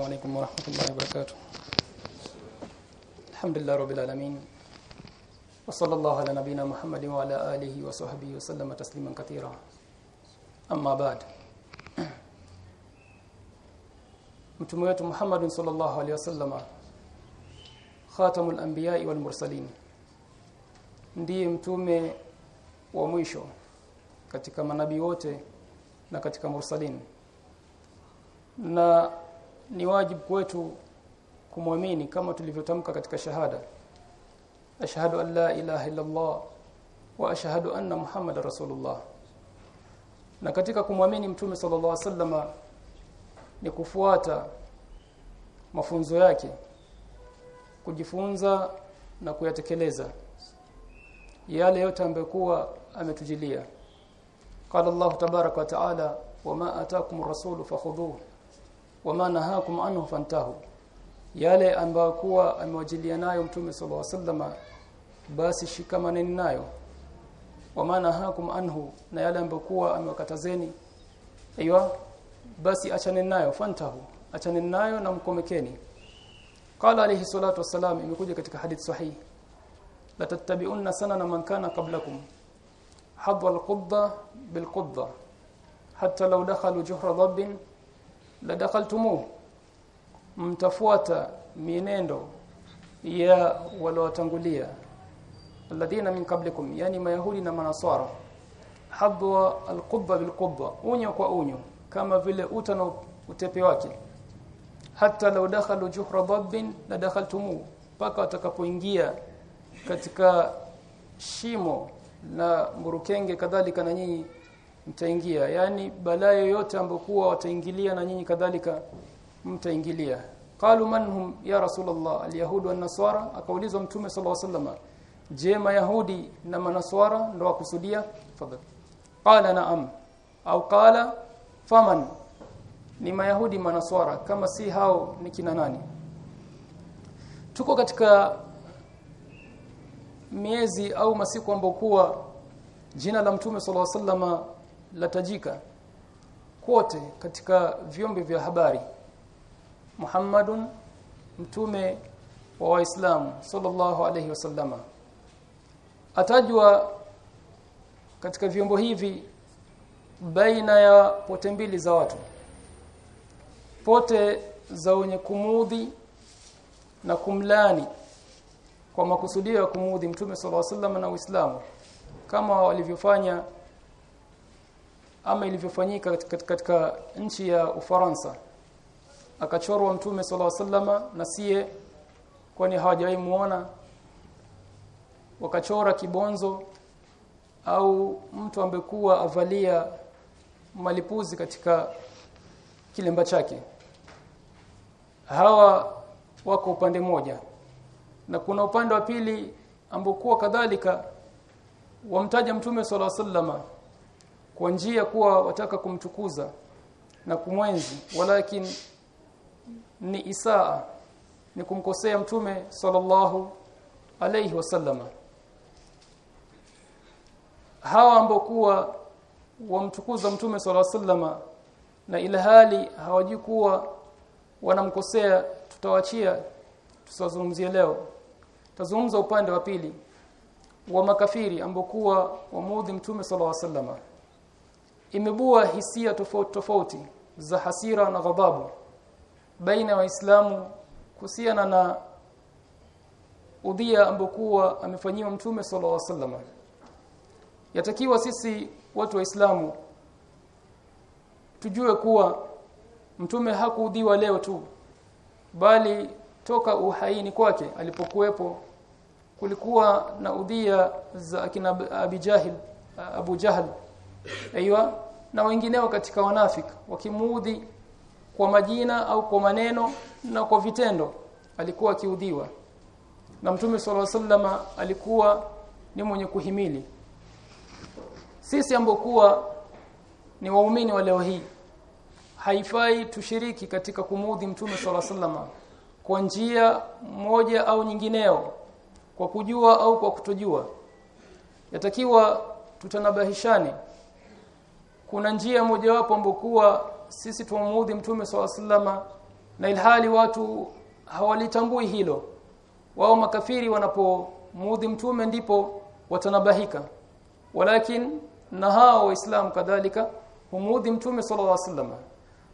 السلام عليكم ورحمة الله وبركاته الحمد لله رب العالمين وصلى الله على نبينا محمد وعلى آله وصحبه وسلم تسليما كثيرا أما بعد mtume wetu Muhammad sallallahu alaihi wasallam khatamul anbiya'i wal mursalin ndiye mtume wa mwisho katika manabii wote na katika mursalin na ni wajibu kwetu kumwamini kama tulivyotamka katika shahada. Ashhadu an la ilaha illa Allah wa ashhadu anna muhammadar rasulullah. Na katika kumwamini mtume sallallahu alaihi wasallama ni kufuata mafunzo yake kujifunza na kuyatekeleza yale yote ambayo kuwa ametujilia. Qala Allah tabaraka wa taala wama ataakum rasulu fakhudhuhu wama nahakum anhu fantahu. Yale ambayo kuwa amewajilia nayo mtume sallallahu alaihi wasallam basi shikamaneni nayo. Wama nahakum anhu na yale ambayo kuwa amewakatazeni aiywa basi achaneni nayo fantahu. Achaneni nayo na mkomekeni. Qala alayhi salatu wassalam imekuja katika hadith sahihi. La tattabi'unna sanana man kana qablakum. Hadwa al-qudda bil-qudda hatta law dakhalu juhra dhabbin la dakhaltumu mtafuata mienendo ya waliowatangulia alladhina min qablikum yani mayahudi na manasara hadwa alqubba bilqubba unyo kwa unyo kama vile uta na utepe wake. Hata law dakhalu juhra dabbin la dakhaltumu paka watakapoingia katika shimo na mburukenge kadhalika na nyinyi mtaingia. Yani balaa yoyote ambokuwa wataingilia na nyinyi kadhalika mtaingilia. Qalu manhum ya rasulullah alyahud wan nasara akaulizwa mtume sallallahu alaihi wasallam je mayahudi na manaswara ndo wakusudia fadhali qala na'am. Au qala faman? Ni mayahudi manaswara. Kama si hao ni kina nani? Tuko katika miezi au masiku ambokuwa jina la mtume sallallahu alaihi wasallama latajika kote katika vyombo vya habari. Muhammadun mtume wa waislamu sallallahu alayhi wasallama atajwa katika vyombo hivi baina ya pote mbili za watu. Pote za wenye kumudhi na kumlani kwa makusudio ya kumudhi mtume sallallahu alayhi wasallam na Uislamu kama walivyofanya ama ilivyofanyika katika, katika nchi ya Ufaransa. Akachorwa mtume alaihi wasallam na sie kwani hawajawahi muona. Wakachora kibonzo au mtu ambekuwa avalia malipuzi katika kilemba chake. Hawa wako upande moja na kuna upande wa pili ambokuwa kadhalika wamtaja mtume sala sallama kwa njia kuwa wataka kumtukuza na kumwenzi walakin ni isaa ni kumkosea mtume sallallahu alayhi wasallama hawa ambao kuwa wamtukuza mtume sallallahu wasallama na ilhali hawajui kuwa wanamkosea tutawachia tusazungumzie leo. Tazungumza upande wa pili wa makafiri ambao kuwa wamudhi mtume sallallahu alayhi wasallam imebua hisia tofauti tofauti za hasira na ghadhabu baina waislamu kuhusiana na udhia ambokuwa amefanyiwa mtume sallallahu alaihi wasallam. Yatakiwa sisi watu waislamu tujue kuwa mtume hakuudhiwa leo tu bali toka uhaini kwake alipokuwepo kulikuwa na udhia za akina Abi Jahil Abu Jahal aiywa na wengineo katika wanafiki wakimuudhi kwa majina au kwa maneno na kwa vitendo alikuwa akiudhiwa. Na mtume alaihi wasallam alikuwa ni mwenye kuhimili. Sisi ambokuwa ni waumini wa leo hii haifai tushiriki katika kumuudhi mtume alaihi wasallam kwa njia moja au nyingineo kwa kujua au kwa kutojua. Yatakiwa tutanabahishane kuna njia mojawapo ambokuwa sisi tumuudhi mtume swalla na ilhali watu hawalitambui hilo wao makafiri wanapomudhi mtume ndipo watanabahika. Walakin na hao waislamu kadhalika humudhi mtume sallallahu alaihi wasallam.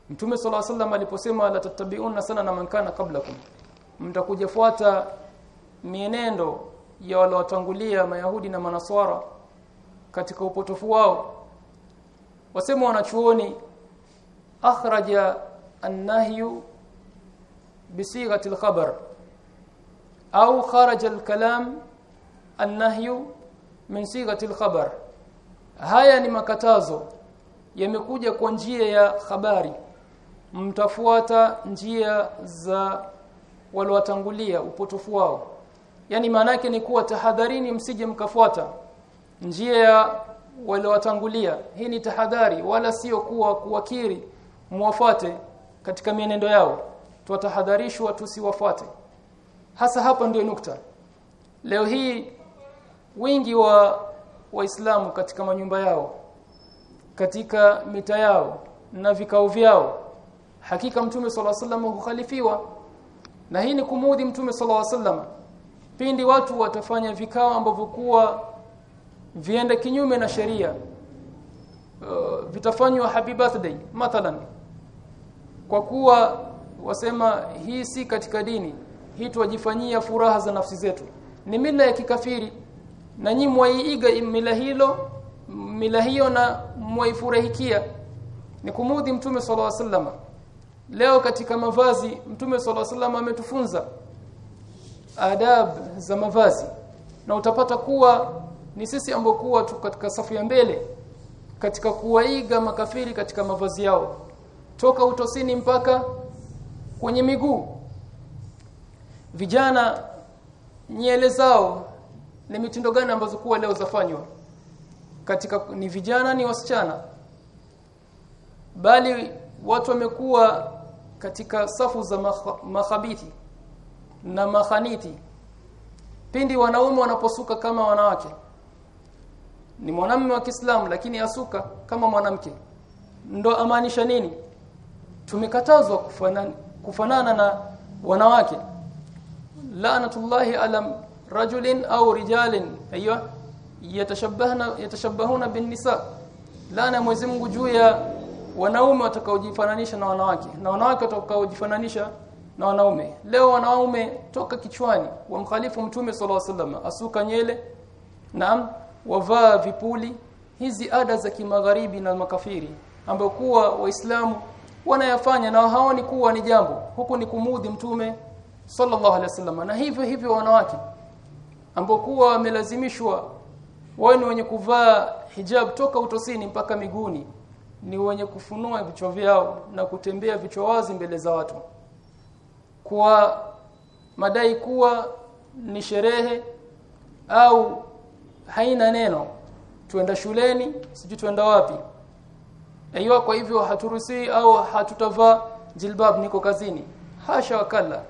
Mtume alaihi wasallam aliposema la tattabi'una sana na mankana kablakum mtakujafuata mienendo ya wale watangulia mayahudi na manaswara katika upotofu wao wasema wanachuoni akhraja an-nahyu bisighati al-khabar au kharaja al-kalam an-nahyu min sighati al-khabar. Haya ni makatazo yamekuja kwa njia ya habari. Mtafuata njia za waliowatangulia upotofu wao. Yani maana yake ni kuwa tahadharini msije mkafuata. Njia ya waliowatangulia hii ni tahadhari wala sio kuwa kuwakiri muwafate katika mienendo yao. Tuwatahadharishwa tusiwafuate. Hasa hapa ndio nukta. Leo hii wingi wa waislamu katika manyumba yao katika mita yao na vikao vyao hakika mtume sala sallam hukhalifiwa. Na hii ni kumudhi mtume sala sallam pindi watu watafanya vikao ambavyo kuwa viende kinyume na sheria. Uh, vitafanywa happy birthday mathalan. Kwa kuwa wasema hii si katika dini hii tuwajifanyia furaha za nafsi zetu. Ni mila ya kikafiri. Na nyinyi mwaiiga mila hilo mila hiyo na mwaifurahikia. Ni kumudhi mtume sallallahu alaihi wasallam. Leo katika mavazi mtume sallallahu alaihi wasallam ametufunza adab za mavazi. Na utapata kuwa ni sisi ambao kuwa tu katika safu ya mbele katika kuwaiga makafiri katika mavazi yao. Toka utosini mpaka kwenye miguu. Vijana nyele zao ni mitindo gani ambazo kuwa leo zafanywa? Katika ni vijana ni wasichana? Bali watu wamekuwa katika safu za makhabithi na mahaniti pindi wanaume wanaposuka kama wanawake ni mwanamume wa Kiislamu lakini asuka kama mwanamke. Ndo amaanisha nini? Tumekatazwa kufanana, kufanana na wanawake. Laanatullahi ala rajulin au rijalin aywa yatashabbahna yatashabbahuna bin nisa. Laana Mwenyezi Mungu juu ya wanaume watakaojifananisha na wanawake na wanawake watakaojifananisha na wanaume. Leo wanaume toka kichwani wamkhalifu mtume sallallahu alaihi wasallam asuka nyele naam wavaa vipuli hizi ada za kimagharibi na makafiri ambao kuwa waislamu wanayafanya na haoni kuwa ni jambo huku ni kumudhi mtume sallallahu alaihi wasallam. Na hivyo hivyo wanawake ambao kuwa wamelazimishwa wao ni wenye kuvaa hijab toka utosini mpaka miguuni ni wenye kufunua vichwa vyao na kutembea vichwa wazi mbele za watu. Kwa madai kuwa ni sherehe au haina neno. Tuenda shuleni sijui tuenda wapi. Aiyo kwa hivyo haturuhusi au hatutavaa jilbab niko kazini. Hasha wakala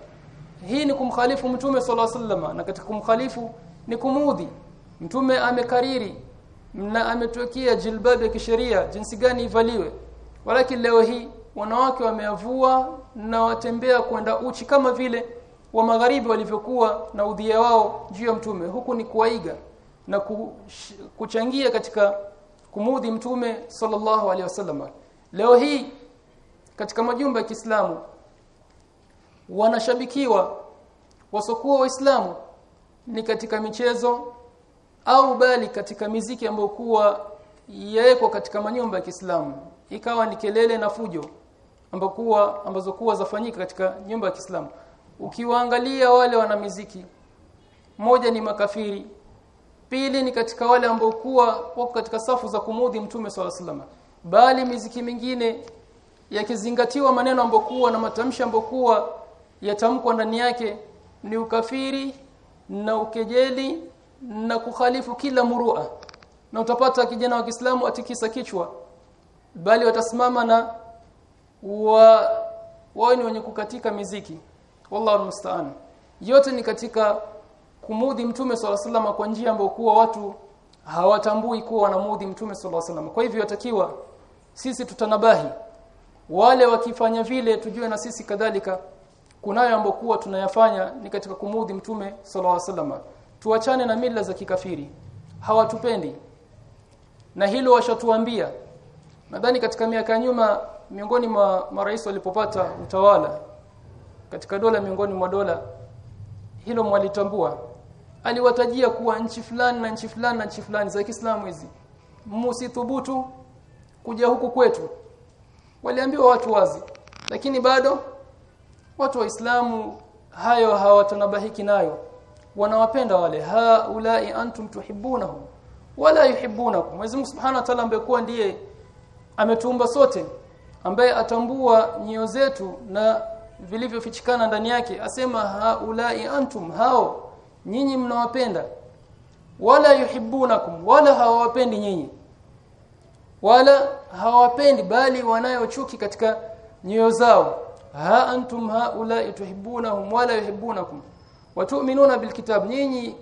hii ni kumkhalifu mtume alaihi wasallam na katika kumkhalifu ni kumudhi mtume amekariri na ametuwekea jilbab ya kisheria jinsi gani ivaliwe. Walakini leo hii wanawake wameavua na watembea kwenda uchi kama vile wa magharibi walivyokuwa na udhia wao juu ya mtume. Huku ni kuwaiga na kuchangia katika kumudhi mtume sallallahu alaihi wasallam. Leo hii katika majumba ya Kiislamu wanashabikiwa wasokuwa waislamu ni katika michezo au bali katika miziki ambayo kuwa yawekwa katika manyumba ya Kiislamu. Ikawa ni kelele na fujo ambazo kuwa ambazo kuwa zafanyika katika nyumba ya Kiislamu. Ukiwaangalia wale wana miziki moja ni makafiri pili ni katika wale ambao kuwa wako katika safu za kumudhi mtume swalla salama bali miziki mingine yakizingatiwa maneno ambayo kuwa na matamshi ambayo kuwa yatamkwa ndani yake ni ukafiri na ukejeli na kukhalifu kila murua. Na utapata kijana wa Kiislamu atikisa kichwa bali watasimama na wa wao ni wenye kukatika miziki. Wallahu musta'an yote ni katika kumudhi mtume swalla sallam kwa njia ambayo kuwa watu hawatambui kuwa wanamudhi mtume swalla sallam kwa hivyo yatakiwa sisi tutanabahi. Wale wakifanya vile tujue na sisi kadhalika kunayo ambayo kuwa tunayafanya ni katika kumudhi mtume alaihi wasallam. Tuachane na mila za kikafiri. Hawatupendi. Na hilo washatuambia. Nadhani katika miaka nyuma miongoni mwa marais walipopata utawala katika dola miongoni mwa dola hilo mwalitambua. Aliwatajia kuwa nchi fulani na nchi fulani na nchi fulani za Kiislamu hizi. Msithubutu kuja huku kwetu. Waliambiwa watu wazi lakini bado watu waislamu hayo hawatanabahiki nayo. Wanawapenda wale haulai antum tuhibbunahum wala yuhibbunakum. Mwenyezi Mungu Subhanahu wa Ta'ala ambekuwa ndiye ametuumba sote ambaye atambua nyoyo zetu na vilivyofichikana ndani yake asema haulai antum hao nyinyi mnawapenda. Wala yuhibbunakum wala hawawapendi nyinyi. Wala hawapendi bali wanayo chuki katika nyoyo zao. Ha antum haulai tuhibbunahum wala yuhibbunakum. Watu'minuna bilkitab nyinyi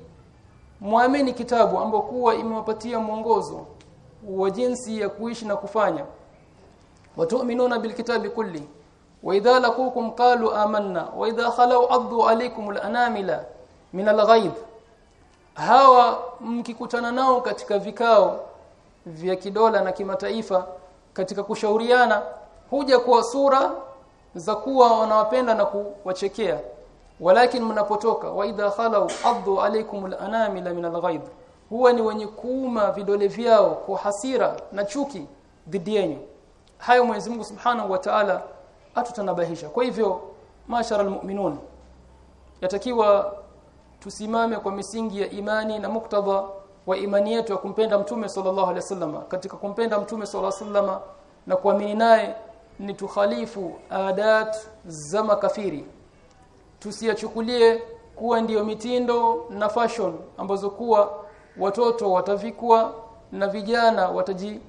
muamini kitabu ambao kuwa imewapatia mwongozo wa jinsi ya kuishi na kufanya. Watu'minuna bilkitabi kulli laqukum qalu amanna wa idha khalu addu alaykum alanamila min alghaib hawa mkikutana nao katika vikao vya kidola na kimataifa katika kushauriana huja kwa sura za kuwa wanawapenda na kuwachekea. Walakin mnapotoka wa idha khalau addu alaykum al-anamila min al huwa ni wenye kuuma vidole vyao kwa hasira na chuki dhidi yenu. Hayo Mwenyezi Mungu Subhanahu wa Ta'ala atutanabahisha kwa hivyo mashara almu'minun yatakiwa tusimame kwa misingi ya imani na muktadha wa imani yetu ya kumpenda mtume sallallahu alaihi wasallam. Katika kumpenda mtume sallallahu alaihi wasallam na kuamini naye ni tukhalifu adat za makafiri. Tusiyachukulie kuwa ndiyo mitindo na fashion ambazo kuwa watoto watavikwa na vijana wataji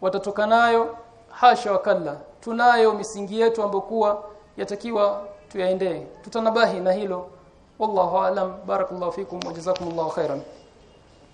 watatoka nayo hasha wakalla tunayo misingi yetu ambokuwa yatakiwa tuyaendee. Tutanabahi na hilo. Wallahu alam. Barakallahu fikum wa jazakumullahu khairan